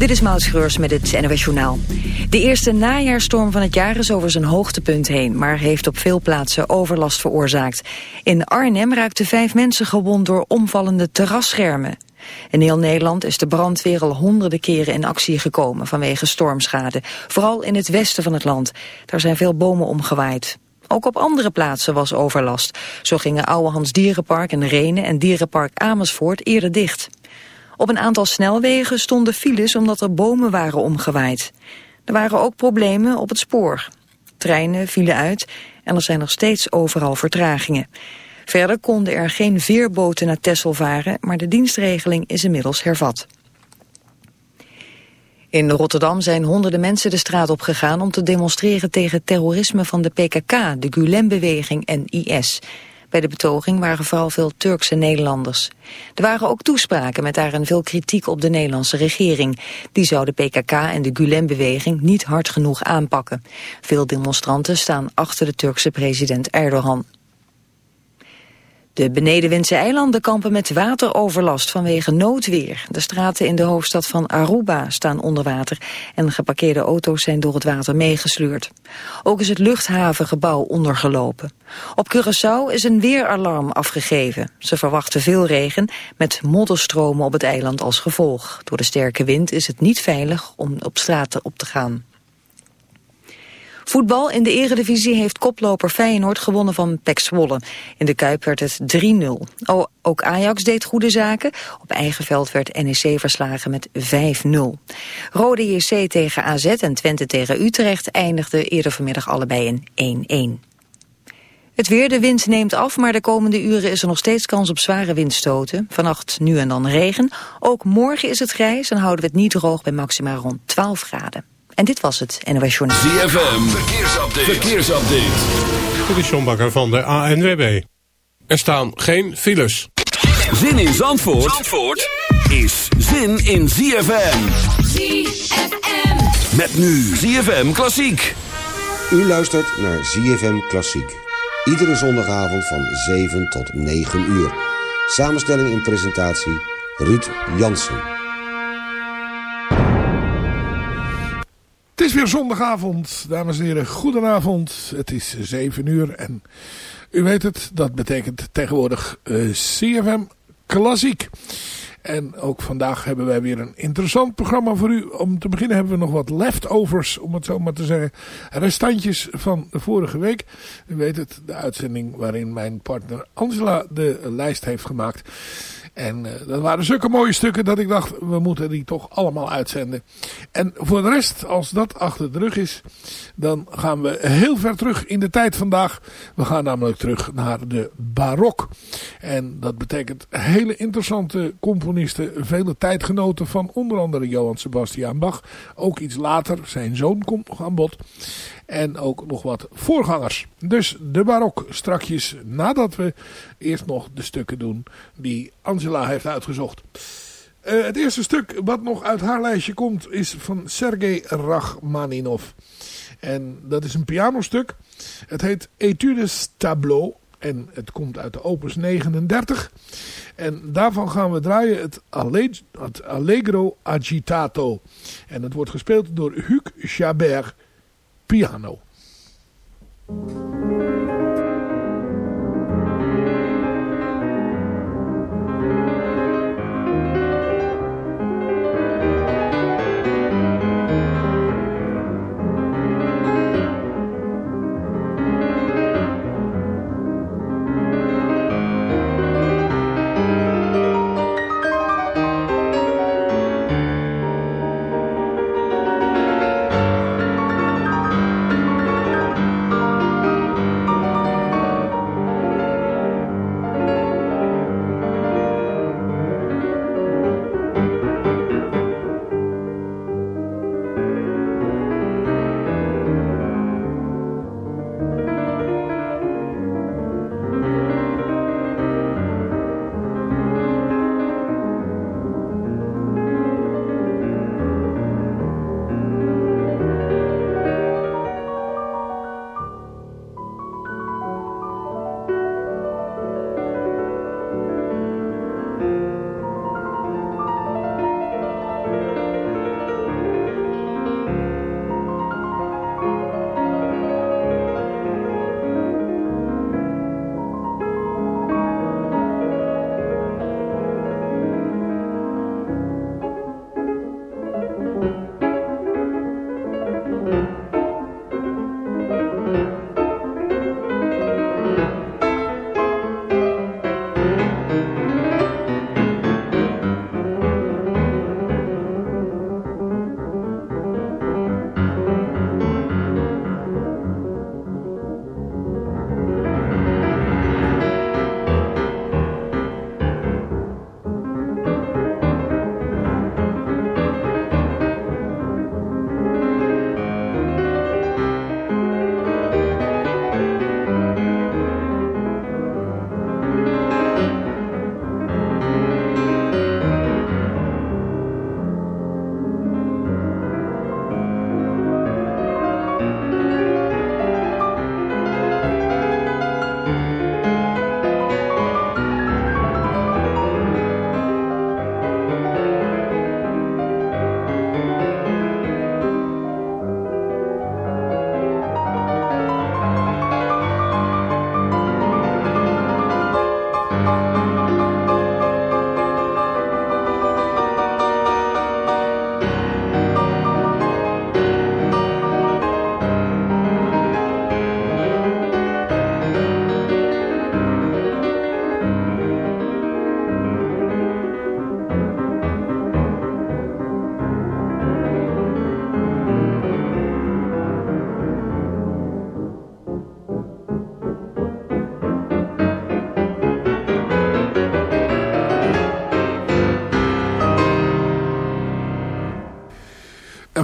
Dit is Maud met het NOS Journaal. De eerste najaarstorm van het jaar is over zijn hoogtepunt heen... maar heeft op veel plaatsen overlast veroorzaakt. In Arnhem raakten vijf mensen gewond door omvallende terrasschermen. In heel Nederland is de brandweer al honderden keren in actie gekomen... vanwege stormschade, vooral in het westen van het land. Daar zijn veel bomen omgewaaid. Ook op andere plaatsen was overlast. Zo gingen Ouwehans Dierenpark in Renen en Dierenpark Amersfoort eerder dicht. Op een aantal snelwegen stonden files omdat er bomen waren omgewaaid. Er waren ook problemen op het spoor. Treinen vielen uit en er zijn nog steeds overal vertragingen. Verder konden er geen veerboten naar Texel varen, maar de dienstregeling is inmiddels hervat. In Rotterdam zijn honderden mensen de straat op gegaan om te demonstreren tegen terrorisme van de PKK, de Gulen-beweging en IS. Bij de betoging waren vooral veel Turkse Nederlanders. Er waren ook toespraken met daarin veel kritiek op de Nederlandse regering. Die zou de PKK en de Gulen-beweging niet hard genoeg aanpakken. Veel demonstranten staan achter de Turkse president Erdogan. De benedenwindse eilanden kampen met wateroverlast vanwege noodweer. De straten in de hoofdstad van Aruba staan onder water en geparkeerde auto's zijn door het water meegesleurd. Ook is het luchthavengebouw ondergelopen. Op Curaçao is een weeralarm afgegeven. Ze verwachten veel regen met modderstromen op het eiland als gevolg. Door de sterke wind is het niet veilig om op straten op te gaan. Voetbal in de eredivisie heeft koploper Feyenoord gewonnen van PEC Zwolle. In de Kuip werd het 3-0. Ook Ajax deed goede zaken. Op eigen veld werd NEC verslagen met 5-0. Rode JC tegen AZ en Twente tegen Utrecht eindigden eerder vanmiddag allebei in 1-1. Het weer, de wind neemt af, maar de komende uren is er nog steeds kans op zware windstoten. Vannacht nu en dan regen. Ook morgen is het grijs en houden we het niet droog bij maximaal rond 12 graden. En dit was het NOS Journaal. ZFM, verkeersupdate. verkeersupdate. Dit is John Bakker van de ANWB. Er staan geen files. Zin in Zandvoort, Zandvoort is zin in ZFM. ZFM. Met nu ZFM Klassiek. U luistert naar ZFM Klassiek. Iedere zondagavond van 7 tot 9 uur. Samenstelling en presentatie Ruud Jansen. Het is weer zondagavond, dames en heren. Goedenavond. Het is 7 uur en u weet het, dat betekent tegenwoordig eh, CFM Klassiek. En ook vandaag hebben wij weer een interessant programma voor u. Om te beginnen hebben we nog wat leftovers, om het zo maar te zeggen. Restantjes van de vorige week. U weet het, de uitzending waarin mijn partner Angela de lijst heeft gemaakt. En uh, dat waren zulke mooie stukken dat ik dacht, we moeten die toch allemaal uitzenden. En voor de rest, als dat achter de rug is, dan gaan we heel ver terug in de tijd vandaag. We gaan namelijk terug naar de barok. En dat betekent hele interessante componisten, vele tijdgenoten van onder andere Johann Sebastian Bach. Ook iets later, zijn zoon komt aan bod. En ook nog wat voorgangers. Dus de barok strakjes nadat we eerst nog de stukken doen die Angela heeft uitgezocht. Uh, het eerste stuk wat nog uit haar lijstje komt is van Sergei Rachmaninov. En dat is een pianostuk. Het heet Etudes Tableau. En het komt uit de opus 39. En daarvan gaan we draaien het, het Allegro Agitato. En het wordt gespeeld door Hugues Chabert piano.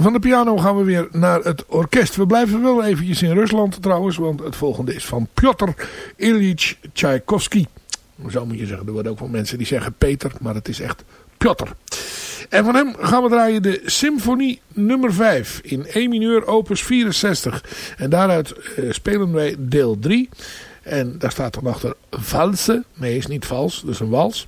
Van de piano gaan we weer naar het orkest. We blijven wel eventjes in Rusland trouwens, want het volgende is van Piotr Ilyich Tchaikovsky. Zo moet je zeggen, er worden ook wel mensen die zeggen Peter, maar het is echt Piotr. En van hem gaan we draaien de symfonie nummer 5 in E mineur opus 64. En daaruit uh, spelen wij deel 3. En daar staat dan achter valse. Nee, is niet vals, dus een wals.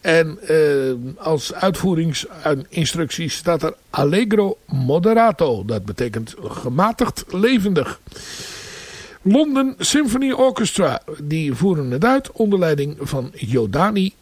En uh, als uitvoeringsinstructies staat er allegro moderato. Dat betekent gematigd levendig. London Symphony Orchestra, die voeren het uit onder leiding van Jodani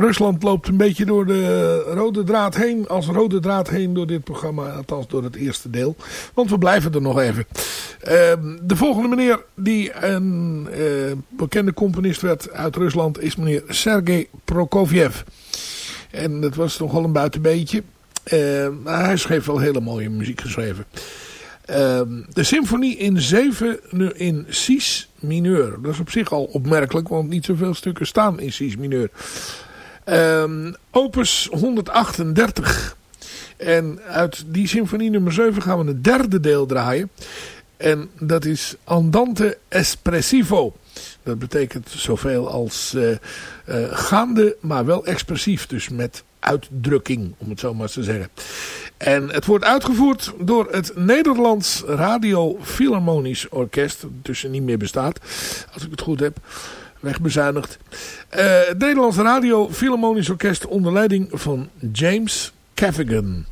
Bat. Rusland loopt een beetje door de rode draad heen. Als rode draad heen door dit programma. Althans door het eerste deel. Want we blijven er nog even. Ehm, de volgende meneer die een uh, bekende componist werd uit Rusland is meneer Sergei Prokofjev. En dat was nogal een buitenbeetje. Uh, hij schreef wel hele mooie muziek geschreven. Uh, de symfonie in 7 in Cis mineur. Dat is op zich al opmerkelijk, want niet zoveel stukken staan in Cis mineur. Uh, opus 138. En uit die symfonie nummer 7 gaan we het derde deel draaien. En dat is Andante Espressivo. Dat betekent zoveel als uh, uh, gaande, maar wel expressief. Dus met uitdrukking, om het zo maar te zeggen. En het wordt uitgevoerd door het Nederlands Radio Philharmonisch Orkest. Dat tussen niet meer bestaat, als ik het goed heb. Wegbezuinigd. Het Nederlands Radio Philharmonisch Orkest onder leiding van James Cavigan.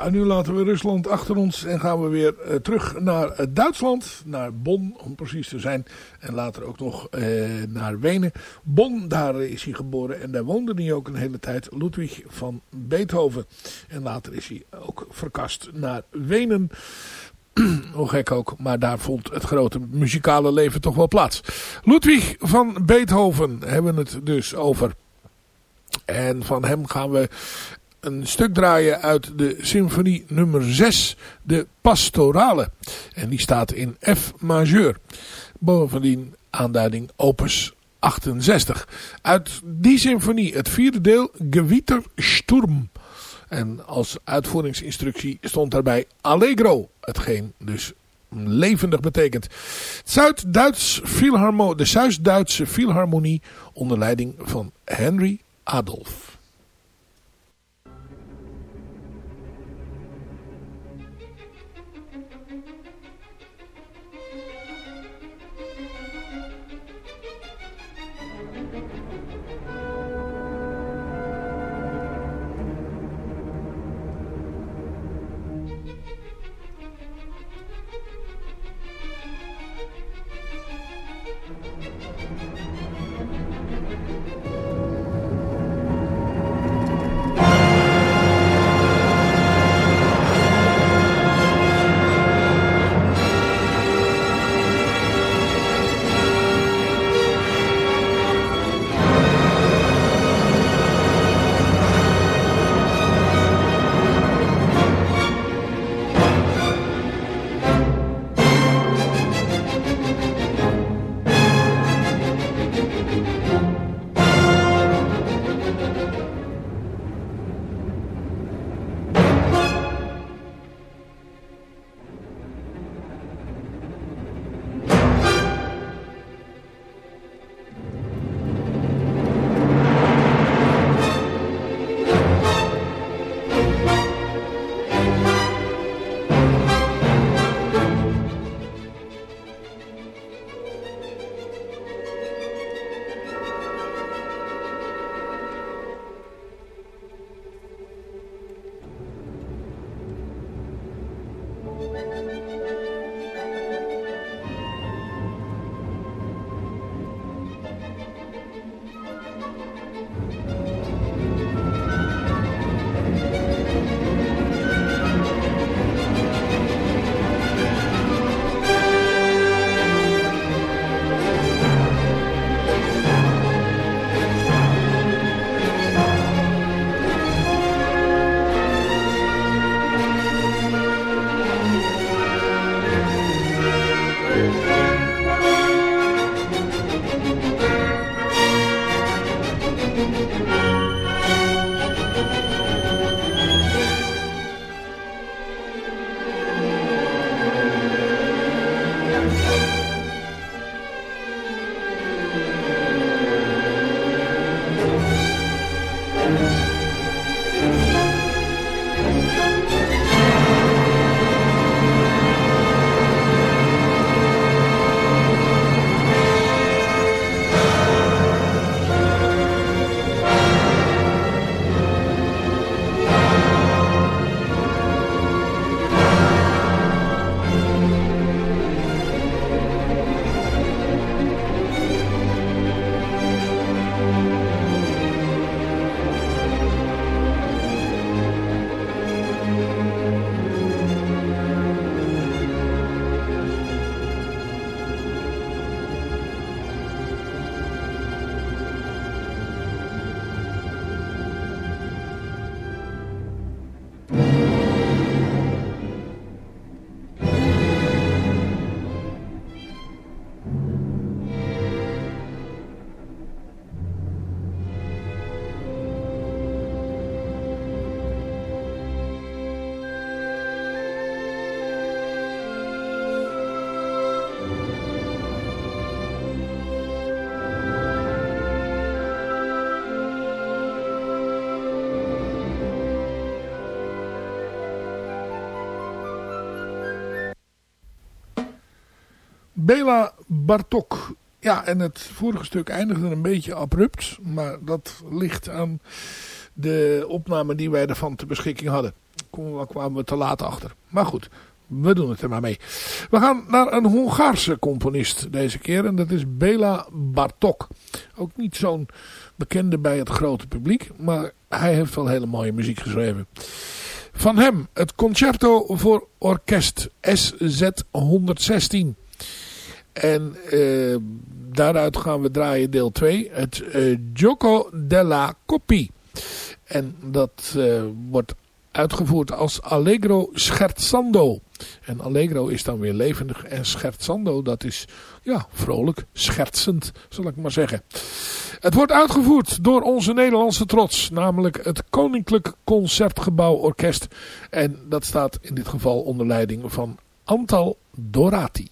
En nu laten we Rusland achter ons en gaan we weer uh, terug naar uh, Duitsland. Naar Bonn, om precies te zijn. En later ook nog uh, naar Wenen. Bonn, daar is hij geboren en daar woonde hij ook een hele tijd. Ludwig van Beethoven. En later is hij ook verkast naar Wenen. Hoe gek ook, maar daar vond het grote muzikale leven toch wel plaats. Ludwig van Beethoven hebben we het dus over. En van hem gaan we een stuk draaien uit de symfonie nummer 6, de Pastorale. En die staat in F majeur. Bovendien aanduiding opus 68. Uit die symfonie, het vierde deel, Gewitter Sturm. En als uitvoeringsinstructie stond daarbij Allegro. Hetgeen dus levendig betekent. Zuid-Duits de Zuid-Duitse Philharmonie onder leiding van Henry Adolf. Bela Bartok. Ja, en het vorige stuk eindigde een beetje abrupt. Maar dat ligt aan de opname die wij ervan ter beschikking hadden. Daar kwamen we te laat achter. Maar goed, we doen het er maar mee. We gaan naar een Hongaarse componist deze keer. En dat is Bela Bartok. Ook niet zo'n bekende bij het grote publiek. Maar hij heeft wel hele mooie muziek geschreven. Van hem het Concerto voor Orkest SZ 116. En uh, daaruit gaan we draaien deel 2. Het uh, Gioco della Coppi. En dat uh, wordt uitgevoerd als Allegro Scherzando. En Allegro is dan weer levendig. En Scherzando, dat is ja, vrolijk, schertsend, zal ik maar zeggen. Het wordt uitgevoerd door onze Nederlandse trots. Namelijk het Koninklijk Concertgebouw Orkest. En dat staat in dit geval onder leiding van Antal Dorati.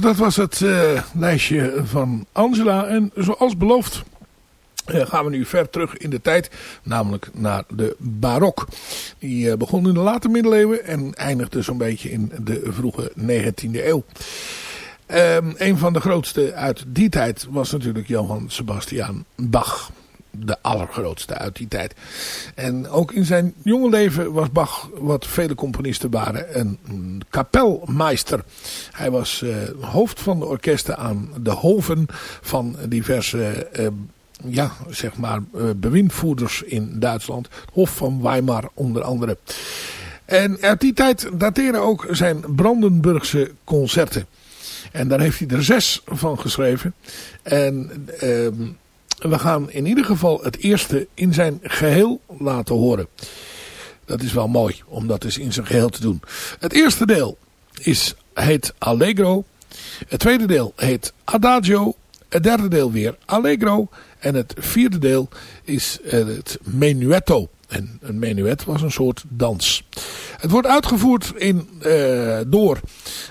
Dat was het uh, lijstje van Angela. En zoals beloofd uh, gaan we nu ver terug in de tijd. Namelijk naar de barok. Die uh, begon in de late middeleeuwen en eindigde zo'n beetje in de vroege 19e eeuw. Um, een van de grootste uit die tijd was natuurlijk Johann Sebastian Bach de allergrootste uit die tijd. En ook in zijn jonge leven was Bach, wat vele componisten waren, een kapelmeister. Hij was uh, hoofd van de orkesten aan de hoven van diverse... Uh, ja, zeg maar, uh, bewindvoerders in Duitsland. Hof van Weimar onder andere. En uit die tijd dateren ook zijn Brandenburgse concerten. En daar heeft hij er zes van geschreven. En ehm, we gaan in ieder geval het eerste in zijn geheel laten horen. Dat is wel mooi om dat eens in zijn geheel te doen. Het eerste deel is, heet Allegro. Het tweede deel heet Adagio. Het derde deel weer Allegro. En het vierde deel is eh, het Menuetto. En een menuet was een soort dans. Het wordt uitgevoerd in, uh, door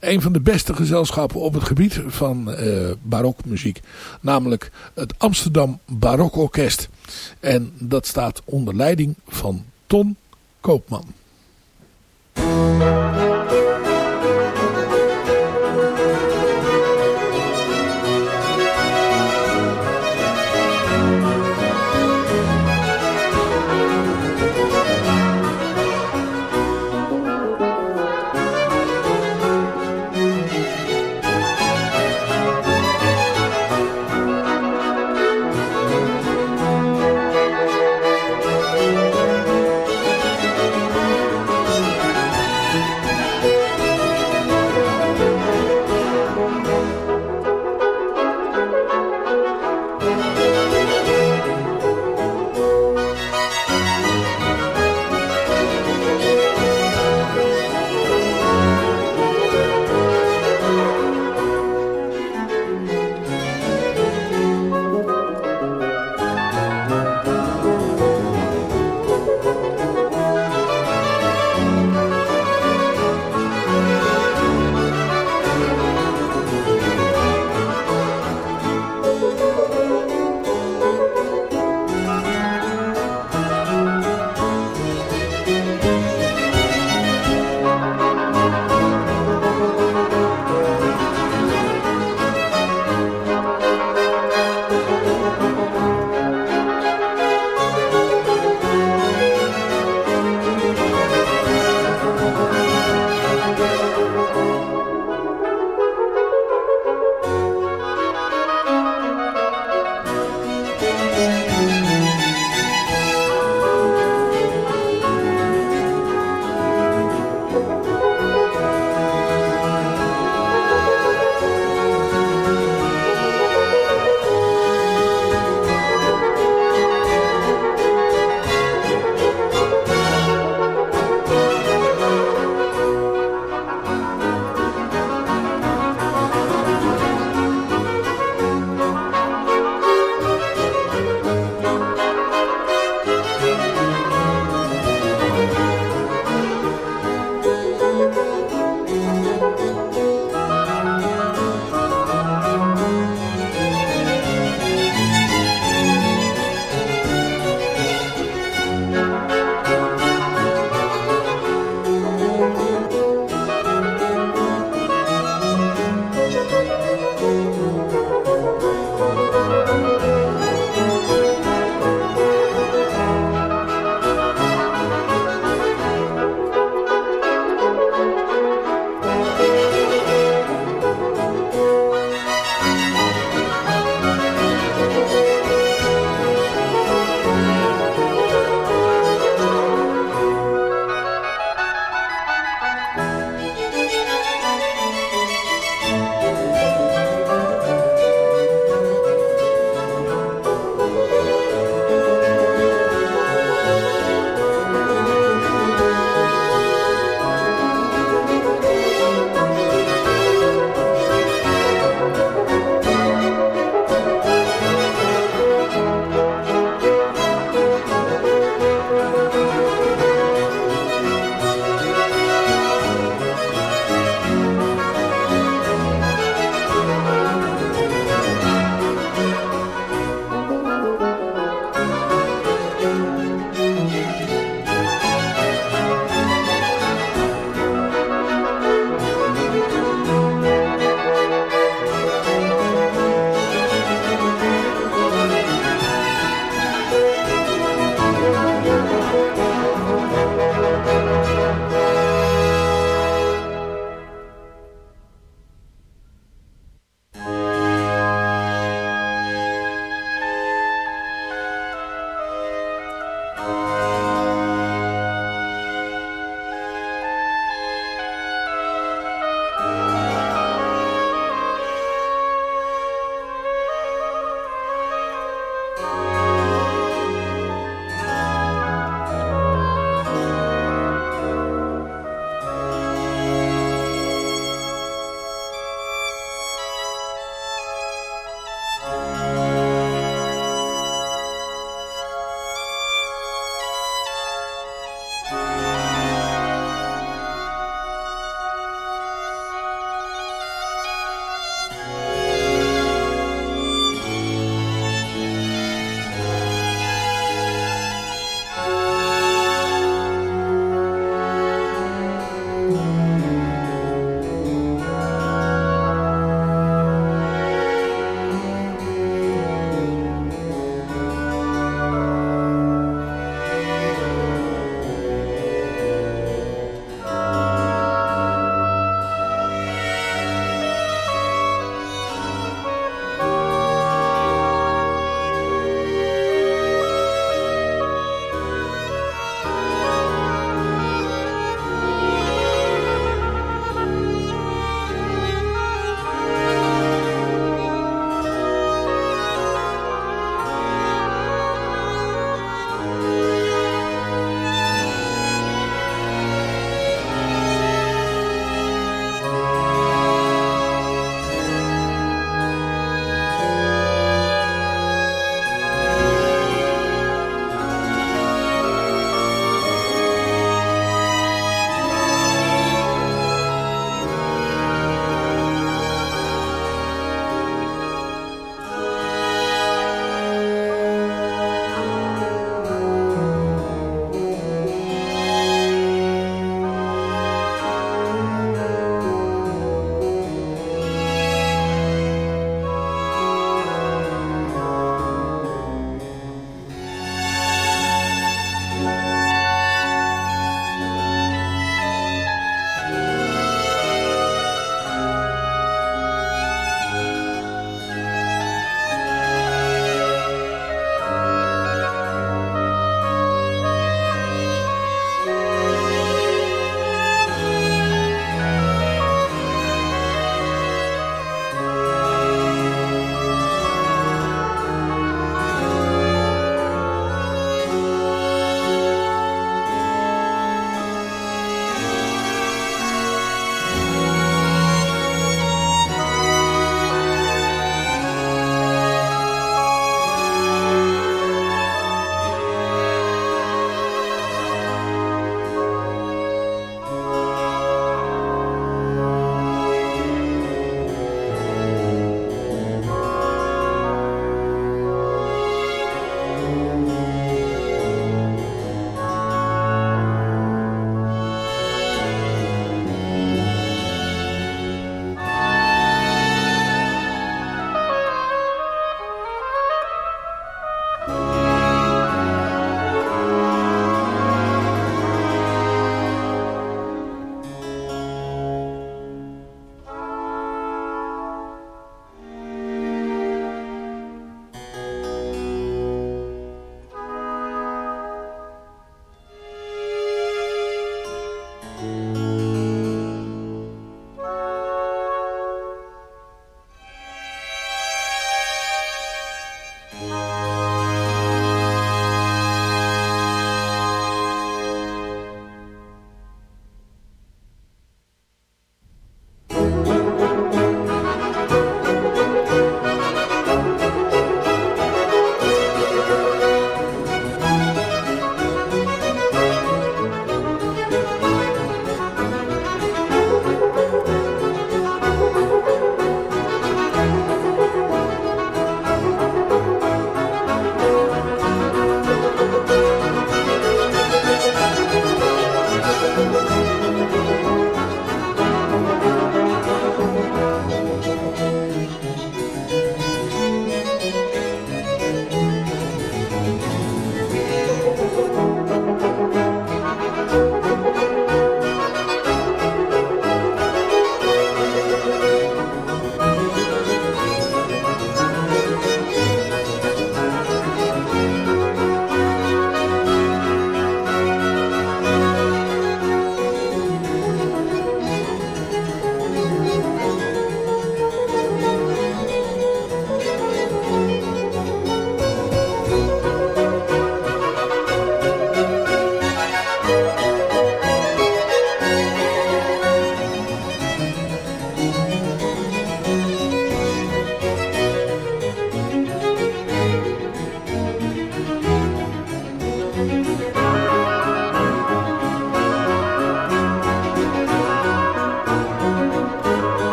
een van de beste gezelschappen op het gebied van uh, barokmuziek. Namelijk het Amsterdam Barokorkest. En dat staat onder leiding van Ton Koopman.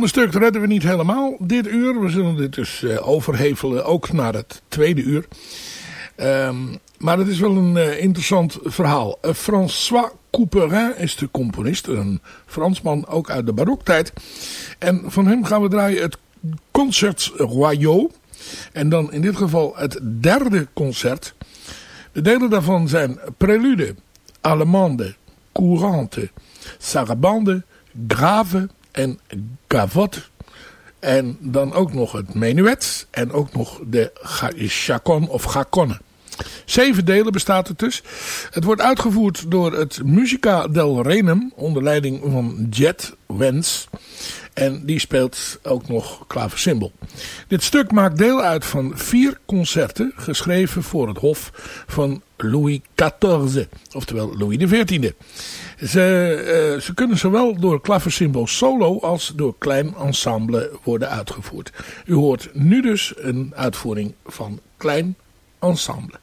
Volgende stuk redden we niet helemaal dit uur. We zullen dit dus uh, overhevelen ook naar het tweede uur. Um, maar het is wel een uh, interessant verhaal. Uh, François Couperin is de componist. Een Fransman ook uit de baroktijd. En van hem gaan we draaien het Concert Royaux. En dan in dit geval het derde concert. De delen daarvan zijn Prelude, Allemande, Courante, Sarabande, Grave en Gavotte. En dan ook nog het menuet en ook nog de chacon of chaconne. Zeven delen bestaat het dus. Het wordt uitgevoerd door het Musica del Renum onder leiding van Jet Wens. En die speelt ook nog klaversymbol. Dit stuk maakt deel uit van vier concerten geschreven voor het hof van Louis XIV. Oftewel Louis XIV. Ze, uh, ze kunnen zowel door klaversymbol solo als door klein ensemble worden uitgevoerd. U hoort nu dus een uitvoering van klein ensemble.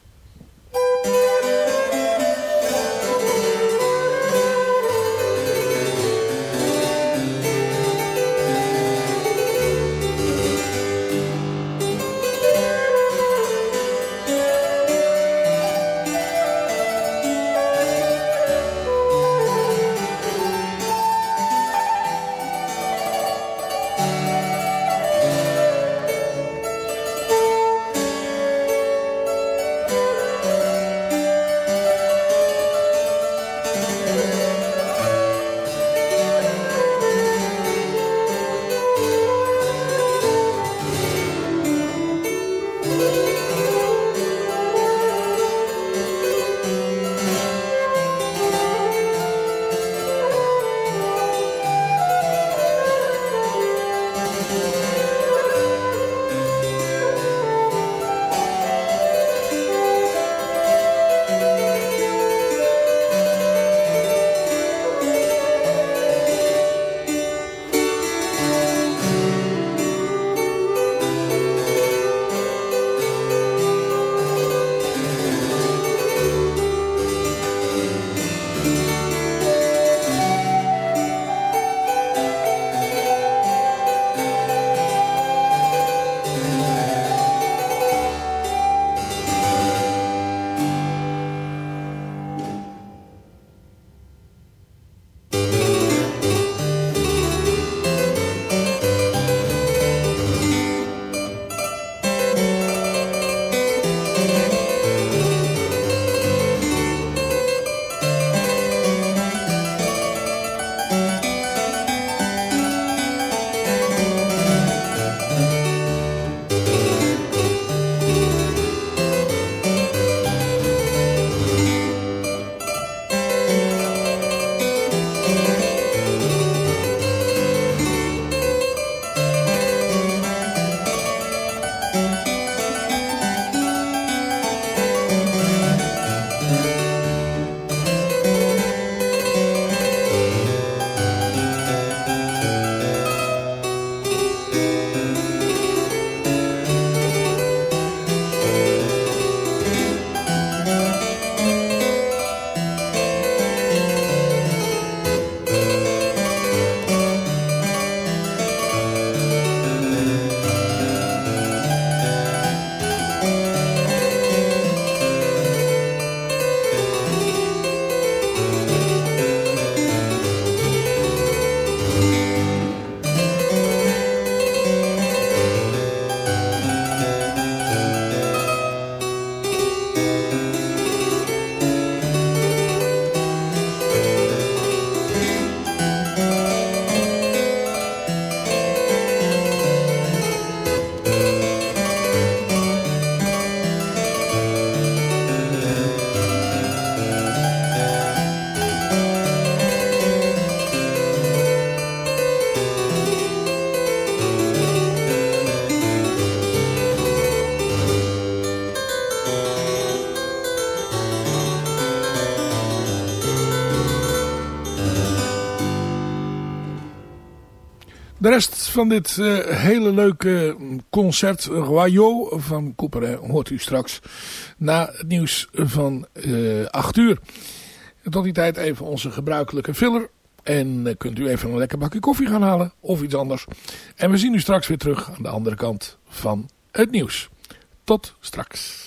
Van dit uh, hele leuke concert Royaux van Couperin hoort u straks na het nieuws van uh, eh, 8 uur. tot die tijd even onze gebruikelijke filler. En kunt u even een lekker bakje koffie gaan halen of iets anders. En we zien u straks weer terug aan de andere kant van het nieuws. Tot straks.